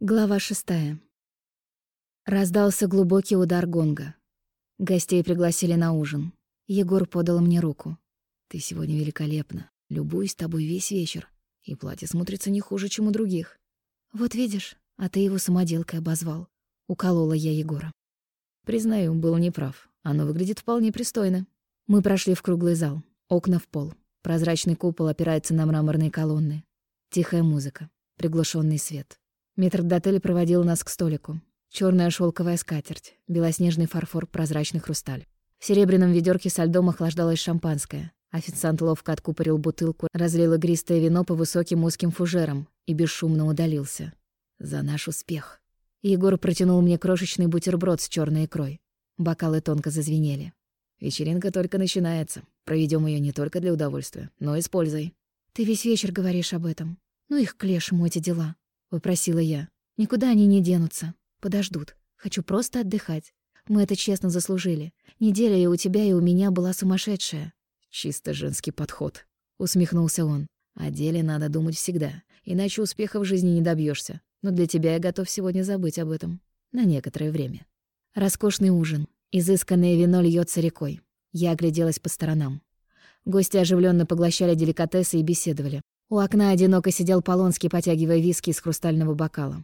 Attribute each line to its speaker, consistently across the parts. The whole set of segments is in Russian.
Speaker 1: Глава шестая. Раздался глубокий удар гонга. Гостей пригласили на ужин. Егор подал мне руку.
Speaker 2: «Ты сегодня великолепна. Любуюсь тобой весь вечер. И платье смотрится не хуже, чем у других».
Speaker 1: «Вот видишь, а ты его самоделкой обозвал». Уколола я Егора.
Speaker 2: Признаю, был неправ. Оно выглядит вполне пристойно.
Speaker 1: Мы прошли в круглый зал. Окна в пол. Прозрачный купол опирается на мраморные колонны. Тихая музыка. Приглушенный свет. Метрдотель проводил нас к столику. Черная шелковая скатерть, белоснежный фарфор, прозрачный хрусталь. В серебряном ведерке со льдом охлаждалось шампанское. Официант ловко откупорил бутылку, разлил игристое вино по высоким узким фужерам и бесшумно удалился. За наш успех. Егор протянул мне крошечный бутерброд с черной икрой. Бокалы тонко зазвенели.
Speaker 2: Вечеринка только начинается. Проведем ее не только для удовольствия, но и с пользой.
Speaker 1: Ты весь вечер говоришь об этом. Ну их к лешему эти дела. — попросила я. «Никуда они не денутся. Подождут. Хочу просто отдыхать. Мы это честно заслужили. Неделя и у тебя, и у меня была сумасшедшая».
Speaker 2: «Чисто женский подход», — усмехнулся он. «О деле надо думать всегда, иначе успеха в жизни не добьешься. Но для тебя я готов сегодня забыть об этом. На некоторое время».
Speaker 1: Роскошный ужин. Изысканное вино льется рекой. Я огляделась по сторонам. Гости оживленно поглощали деликатесы и беседовали. У окна одиноко сидел Полонский, потягивая виски из хрустального бокала.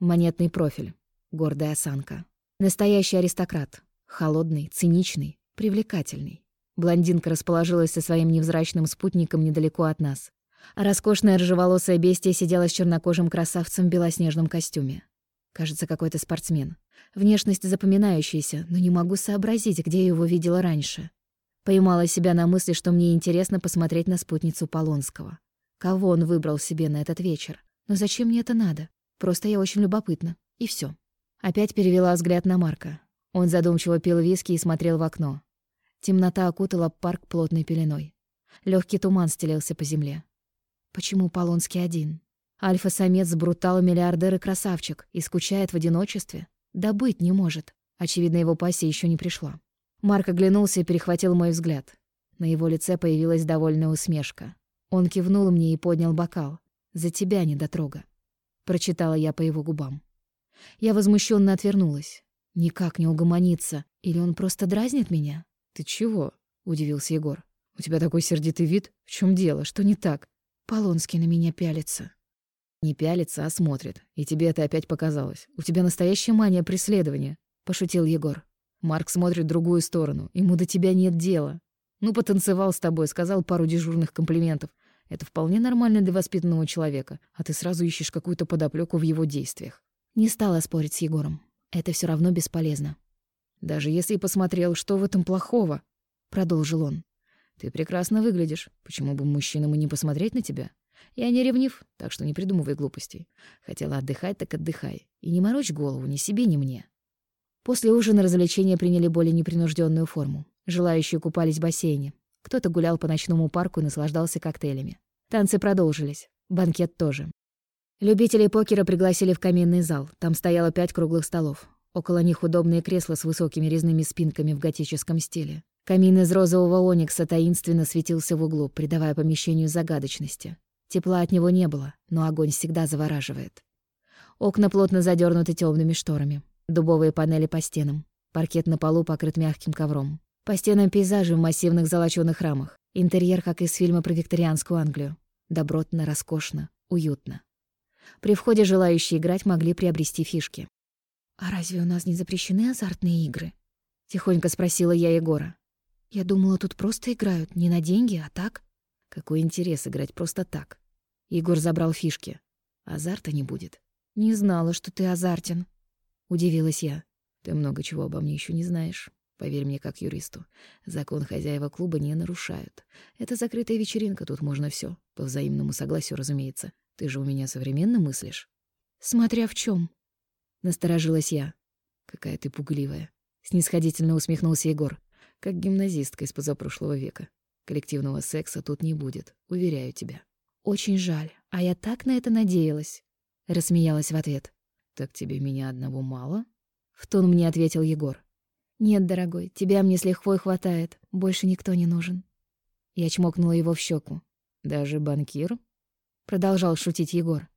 Speaker 1: Монетный профиль, гордая осанка. Настоящий аристократ. Холодный, циничный, привлекательный. Блондинка расположилась со своим невзрачным спутником недалеко от нас. А роскошная рыжеволосая бестия сидела с чернокожим красавцем в белоснежном костюме. Кажется, какой-то спортсмен. Внешность запоминающаяся, но не могу сообразить, где я его видела раньше. Поймала себя на мысли, что мне интересно посмотреть на спутницу Полонского. Кого он выбрал себе на этот вечер? Но зачем мне это надо? Просто я очень любопытна. И все. Опять перевела взгляд на Марка. Он задумчиво пил виски и смотрел в окно. Темнота окутала парк плотной пеленой. Легкий туман стелился по земле. Почему Полонский один? Альфа-самец, брутал, миллиардер и красавчик, и скучает в одиночестве? Да быть не может. Очевидно, его пассия еще не пришла. Марк оглянулся и перехватил мой взгляд. На его лице появилась довольная усмешка. Он кивнул мне и поднял бокал. «За тебя, недотрога», — прочитала я по его губам. Я возмущенно отвернулась. Никак не угомониться. Или он просто дразнит меня?
Speaker 2: «Ты чего?» — удивился Егор. «У тебя такой сердитый вид. В чем дело? Что не так?»
Speaker 1: Полонский на меня пялится.
Speaker 2: «Не пялится, а смотрит. И тебе это опять показалось. У тебя настоящая мания преследования», — пошутил Егор. «Марк смотрит в другую сторону. Ему до тебя нет дела. Ну, потанцевал с тобой, сказал пару дежурных комплиментов. Это вполне нормально для воспитанного человека, а ты сразу ищешь какую-то подоплеку в его действиях.
Speaker 1: Не стала спорить с Егором. Это все равно бесполезно.
Speaker 2: Даже если и посмотрел, что в этом плохого, продолжил он. Ты прекрасно выглядишь. Почему бы мужчинам и не посмотреть на тебя? Я не ревнив, так что не придумывай глупостей. Хотела отдыхать, так отдыхай. И не морочь голову ни себе, ни мне.
Speaker 1: После ужина развлечения приняли более непринужденную форму. Желающие купались в бассейне. Кто-то гулял по ночному парку и наслаждался коктейлями. Танцы продолжились. Банкет тоже. Любителей покера пригласили в каминный зал. Там стояло пять круглых столов. Около них удобные кресла с высокими резными спинками в готическом стиле. Камин из розового оникса таинственно светился в углу, придавая помещению загадочности. Тепла от него не было, но огонь всегда завораживает. Окна плотно задернуты темными шторами. Дубовые панели по стенам. Паркет на полу покрыт мягким ковром. По стенам пейзажи в массивных золочёных рамах. Интерьер, как из фильма про викторианскую Англию. Добротно, роскошно, уютно. При входе желающие играть могли приобрести фишки. «А разве у нас не запрещены азартные игры?» — тихонько спросила я Егора. «Я думала, тут просто играют, не на деньги, а так».
Speaker 2: «Какой интерес играть просто так?» Егор забрал фишки. «Азарта не будет». «Не знала, что ты азартен», — удивилась я. «Ты много чего обо мне еще не знаешь». Поверь мне, как юристу, закон хозяева клуба не нарушают. Это закрытая вечеринка, тут можно все, По взаимному согласию, разумеется. Ты же у меня современно мыслишь?
Speaker 1: Смотря в чем. Насторожилась я.
Speaker 2: Какая ты пугливая. Снисходительно усмехнулся Егор. Как гимназистка из позапрошлого века. Коллективного секса тут не будет, уверяю тебя.
Speaker 1: Очень жаль, а я так на это надеялась. Рассмеялась в ответ.
Speaker 2: Так тебе меня одного мало?
Speaker 1: В тон мне ответил Егор. «Нет, дорогой, тебя мне с лихвой хватает. Больше никто не нужен». Я чмокнула его в щеку.
Speaker 2: «Даже банкир?»
Speaker 1: Продолжал шутить Егор.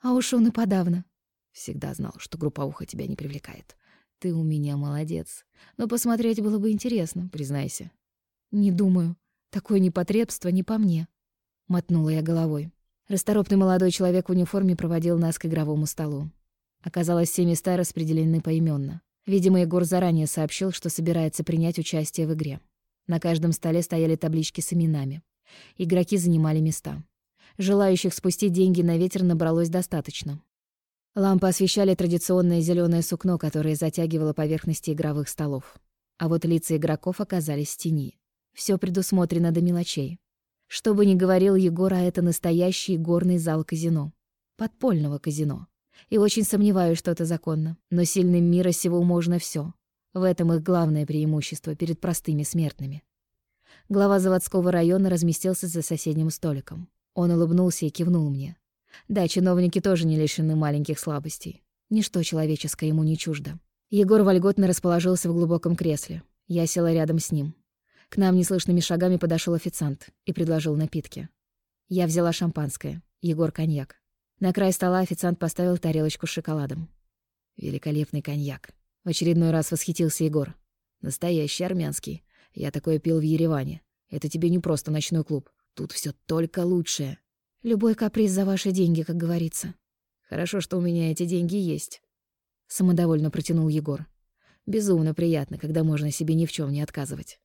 Speaker 1: «А уж он и подавно».
Speaker 2: Всегда знал, что групповуха тебя не привлекает. Ты у меня молодец. Но посмотреть было бы интересно, признайся.
Speaker 1: Не думаю. Такое непотребство не по мне. Мотнула я головой. Расторопный молодой человек в униформе проводил нас к игровому столу. Оказалось, все места распределены поименно. Видимо, Егор заранее сообщил, что собирается принять участие в игре. На каждом столе стояли таблички с именами. Игроки занимали места. Желающих спустить деньги на ветер набралось достаточно. Лампы освещали традиционное зеленое сукно, которое затягивало поверхности игровых столов. А вот лица игроков оказались в тени. Все предусмотрено до мелочей. Что бы ни говорил Егор, а это настоящий горный зал казино. Подпольного казино. И очень сомневаюсь, что это законно. Но сильным мира сего можно все. В этом их главное преимущество перед простыми смертными. Глава заводского района разместился за соседним столиком. Он улыбнулся и кивнул мне. Да, чиновники тоже не лишены маленьких слабостей. Ничто человеческое ему не чуждо. Егор вольготно расположился в глубоком кресле. Я села рядом с ним. К нам неслышными шагами подошел официант и предложил напитки. Я взяла шампанское, Егор — коньяк. На край стола официант поставил тарелочку с шоколадом. Великолепный коньяк. В очередной раз восхитился Егор. Настоящий армянский. Я такое пил в Ереване. Это тебе не просто ночной клуб. Тут все только лучшее. Любой каприз за ваши деньги, как говорится. Хорошо, что у меня эти деньги есть. Самодовольно протянул Егор. Безумно приятно, когда можно себе ни в чем не отказывать.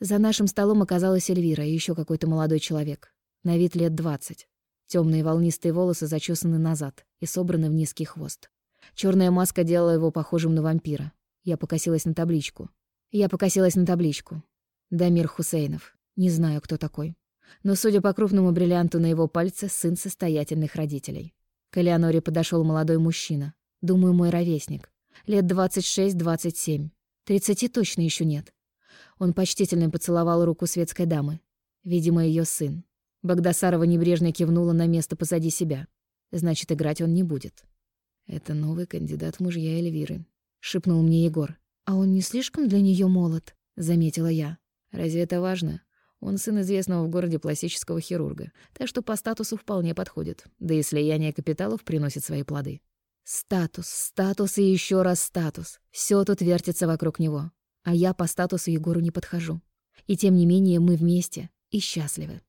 Speaker 1: За нашим столом оказалась Эльвира и еще какой-то молодой человек. На вид лет двадцать. Темные волнистые волосы зачесаны назад и собраны в низкий хвост. Черная маска делала его похожим на вампира. Я покосилась на табличку. Я покосилась на табличку. Дамир Хусейнов. Не знаю, кто такой. Но, судя по крупному бриллианту на его пальце, сын состоятельных родителей. К Элеоноре подошел молодой мужчина. Думаю, мой ровесник. Лет 26-27. Тридцати точно еще нет. Он почтительно поцеловал руку светской дамы. Видимо, ее сын. Багдасарова небрежно кивнула на место позади себя. Значит, играть он не будет. «Это новый кандидат мужья Эльвиры», — шепнул мне Егор. «А он не слишком для нее молод?» — заметила я. «Разве это важно? Он сын известного в городе пластического хирурга, так что по статусу вполне подходит. Да и слияние капиталов приносит свои плоды». Статус, статус и еще раз статус. Все тут вертится вокруг него. А я по статусу Егору не подхожу. И тем не менее мы вместе и счастливы.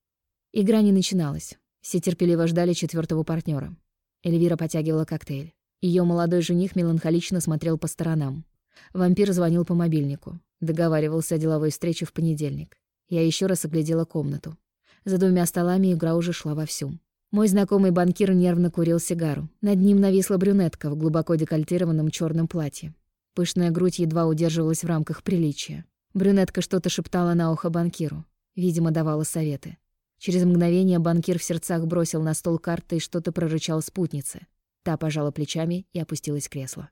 Speaker 1: Игра не начиналась. Все терпеливо ждали четвертого партнера. Эльвира потягивала коктейль. Ее молодой жених меланхолично смотрел по сторонам. Вампир звонил по мобильнику. Договаривался о деловой встрече в понедельник. Я еще раз оглядела комнату. За двумя столами игра уже шла вовсю. Мой знакомый банкир нервно курил сигару. Над ним нависла брюнетка в глубоко декольтированном черном платье. Пышная грудь едва удерживалась в рамках приличия. Брюнетка что-то шептала на ухо банкиру. Видимо, давала советы. Через мгновение банкир в сердцах бросил на стол карты и что-то прорычал спутнице. Та пожала плечами и опустилась в кресло.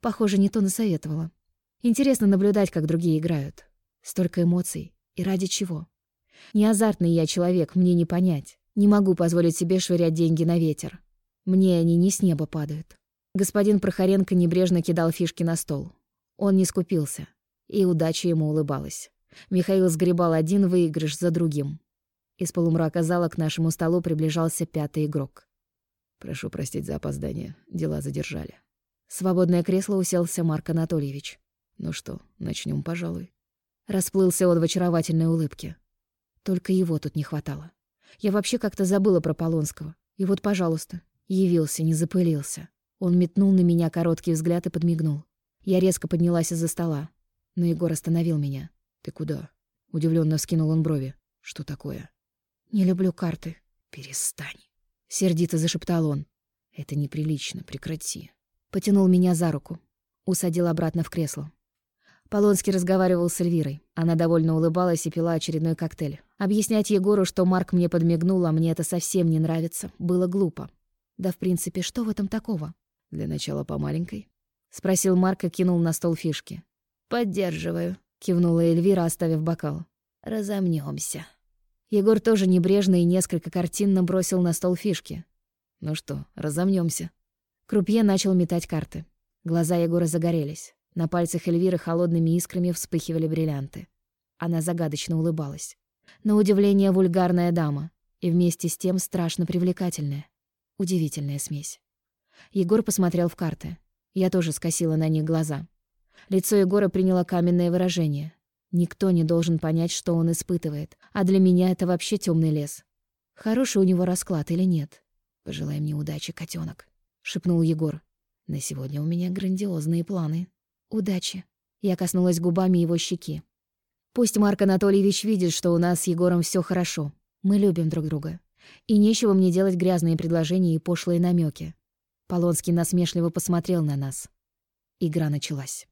Speaker 1: Похоже, не то насоветовала. Интересно наблюдать, как другие играют. Столько эмоций. И ради чего? Не азартный я человек, мне не понять. Не могу позволить себе швырять деньги на ветер. Мне они не с неба падают. Господин Прохоренко небрежно кидал фишки на стол. Он не скупился. И удача ему улыбалась. Михаил сгребал один выигрыш за другим. Из полумрака зала к нашему столу приближался пятый игрок. «Прошу простить за опоздание. Дела задержали». Свободное кресло уселся Марк Анатольевич. «Ну что, начнем, пожалуй». Расплылся он в очаровательной улыбке. Только его тут не хватало. Я вообще как-то забыла про Полонского. И вот, пожалуйста, явился, не запылился. Он метнул на меня короткий взгляд и подмигнул. Я резко поднялась из-за стола. Но Егор остановил меня. «Ты куда?» Удивленно вскинул он брови. «Что такое?» «Не люблю карты». «Перестань», — сердито зашептал он. «Это неприлично, прекрати». Потянул меня за руку. Усадил обратно в кресло. Полонский разговаривал с Эльвирой. Она довольно улыбалась и пила очередной коктейль. Объяснять Егору, что Марк мне подмигнул, а мне это совсем не нравится, было глупо. Да, в принципе, что в этом такого? Для начала по маленькой. Спросил Марк и кинул на стол фишки. «Поддерживаю», — кивнула Эльвира, оставив бокал. «Разомнёмся». Егор тоже небрежно и несколько картинно бросил на стол фишки. «Ну что, разомнёмся?» Крупье начал метать карты. Глаза Егора загорелись. На пальцах Эльвиры холодными искрами вспыхивали бриллианты. Она загадочно улыбалась. На удивление вульгарная дама. И вместе с тем страшно привлекательная. Удивительная смесь. Егор посмотрел в карты. Я тоже скосила на них глаза. Лицо Егора приняло каменное выражение. Никто не должен понять, что он испытывает, а для меня это вообще темный лес. Хороший у него расклад или нет? Пожелай мне удачи, котенок, шепнул Егор. На сегодня у меня грандиозные планы. Удачи. Я коснулась губами его щеки. Пусть Марк Анатольевич видит, что у нас с Егором все хорошо. Мы любим друг друга. И нечего мне делать грязные предложения и пошлые намеки. Полонский насмешливо посмотрел на нас. Игра началась.